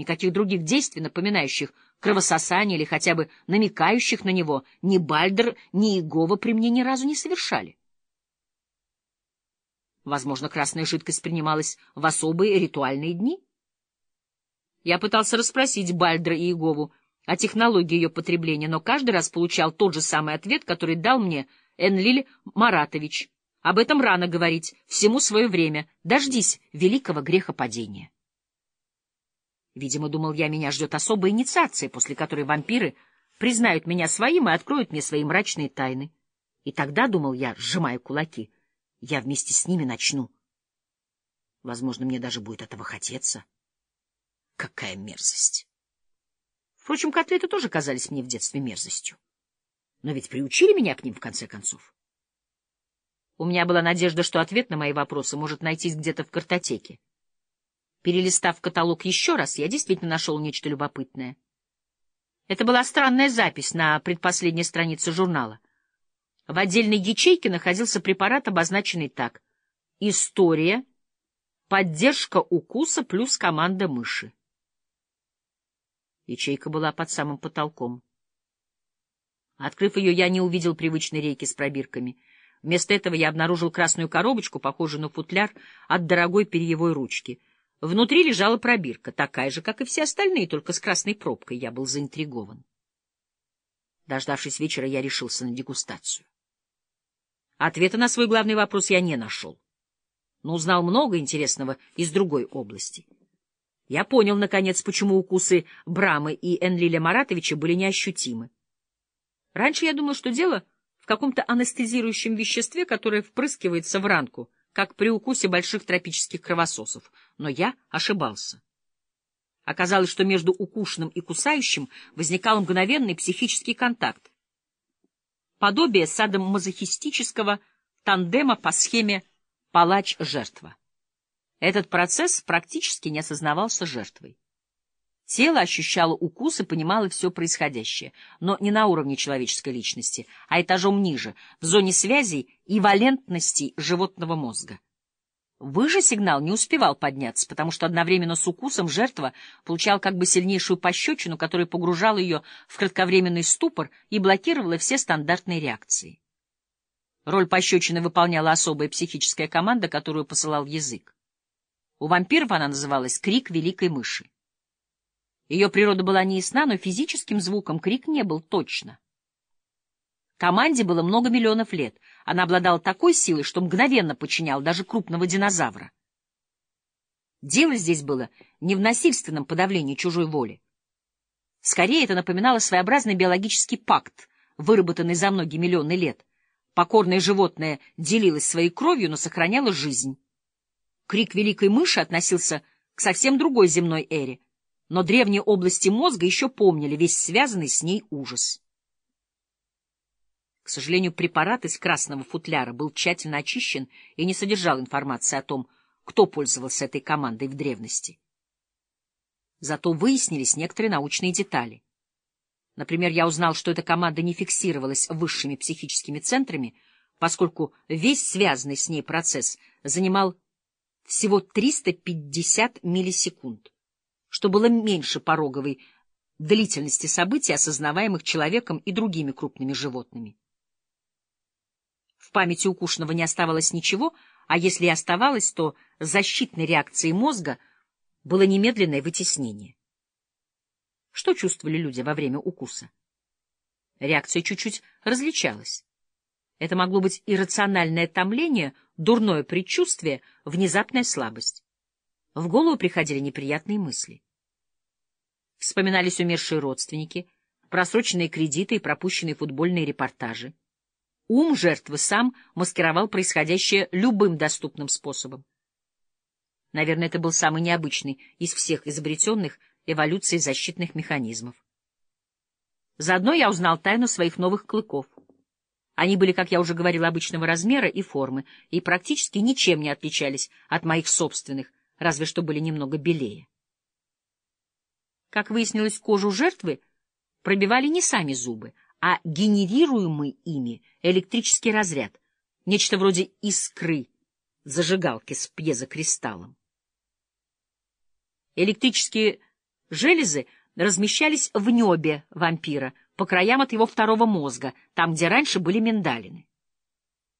Никаких других действий, напоминающих кровососание или хотя бы намекающих на него, ни Бальдер, ни Иегова при мне ни разу не совершали. Возможно, красная жидкость принималась в особые ритуальные дни? Я пытался расспросить Бальдра и Иегову о технологии ее потребления, но каждый раз получал тот же самый ответ, который дал мне Энлиль Маратович. Об этом рано говорить, всему свое время. Дождись великого грехопадения. Видимо, думал я, меня ждет особая инициация, после которой вампиры признают меня своим и откроют мне свои мрачные тайны. И тогда, думал я, сжимая кулаки, я вместе с ними начну. Возможно, мне даже будет этого хотеться. Какая мерзость! Впрочем, котлеты тоже казались мне в детстве мерзостью. Но ведь приучили меня к ним, в конце концов. У меня была надежда, что ответ на мои вопросы может найтись где-то в картотеке. Перелистав каталог еще раз, я действительно нашел нечто любопытное. Это была странная запись на предпоследней странице журнала. В отдельной ячейке находился препарат, обозначенный так. История, поддержка укуса плюс команда мыши. Ячейка была под самым потолком. Открыв ее, я не увидел привычной рейки с пробирками — Вместо этого я обнаружил красную коробочку, похожую на футляр от дорогой перьевой ручки. Внутри лежала пробирка, такая же, как и все остальные, только с красной пробкой. Я был заинтригован. Дождавшись вечера, я решился на дегустацию. Ответа на свой главный вопрос я не нашел, но узнал много интересного из другой области. Я понял, наконец, почему укусы Брамы и Энлиля Маратовича были неощутимы. Раньше я думал, что дело в каком-то анестезирующем веществе, которое впрыскивается в ранку, как при укусе больших тропических кровососов. Но я ошибался. Оказалось, что между укушенным и кусающим возникал мгновенный психический контакт. Подобие садомазохистического тандема по схеме палач-жертва. Этот процесс практически не осознавался жертвой. Тело ощущало укус и понимало все происходящее, но не на уровне человеческой личности, а этажом ниже, в зоне связей и валентности животного мозга. Выше сигнал не успевал подняться, потому что одновременно с укусом жертва получал как бы сильнейшую пощечину, которая погружала ее в кратковременный ступор и блокировала все стандартные реакции. Роль пощечины выполняла особая психическая команда, которую посылал язык. У вампиров она называлась «крик великой мыши». Ее природа была неясна, но физическим звуком крик не был точно. Команде было много миллионов лет. Она обладала такой силой, что мгновенно подчиняла даже крупного динозавра. Дело здесь было не в насильственном подавлении чужой воли. Скорее, это напоминало своеобразный биологический пакт, выработанный за многие миллионы лет. Покорное животное делилось своей кровью, но сохраняло жизнь. Крик великой мыши относился к совсем другой земной эре — но древние области мозга еще помнили весь связанный с ней ужас. К сожалению, препарат из красного футляра был тщательно очищен и не содержал информации о том, кто пользовался этой командой в древности. Зато выяснились некоторые научные детали. Например, я узнал, что эта команда не фиксировалась высшими психическими центрами, поскольку весь связанный с ней процесс занимал всего 350 миллисекунд что было меньше пороговой длительности событий, осознаваемых человеком и другими крупными животными. В памяти укушенного не оставалось ничего, а если и оставалось, то защитной реакцией мозга было немедленное вытеснение. Что чувствовали люди во время укуса? Реакция чуть-чуть различалась. Это могло быть иррациональное томление, дурное предчувствие, внезапная слабость. В голову приходили неприятные мысли. Вспоминались умершие родственники, просроченные кредиты и пропущенные футбольные репортажи. Ум жертвы сам маскировал происходящее любым доступным способом. Наверное, это был самый необычный из всех изобретенных эволюцией защитных механизмов. Заодно я узнал тайну своих новых клыков. Они были, как я уже говорил, обычного размера и формы, и практически ничем не отличались от моих собственных, разве что были немного белее. Как выяснилось, кожу жертвы пробивали не сами зубы, а генерируемый ими электрический разряд, нечто вроде искры зажигалки с пьезокристаллом. Электрические Железы размещались в небе вампира, по краям от его второго мозга, там, где раньше были миндалины.